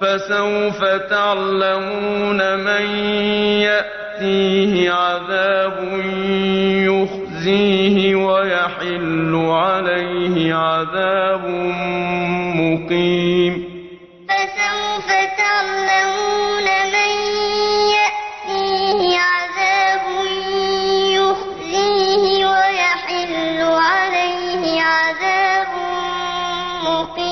فَسَوْفَ تَعْلَمُونَ مَن يَأْتِيهِ عَذَابٌ يُخْزِيهِ وَيَحِلُّ عَلَيْهِ عَذَابٌ مُّقِيمٌ. فَسَوْفَ تَعْلَمُونَ مَن يَأْتِيهِ عَذَابٌ يُخْزِيهِ وَيَحِلُّ عَلَيْهِ عَذَابٌ مُّقِيمٌ.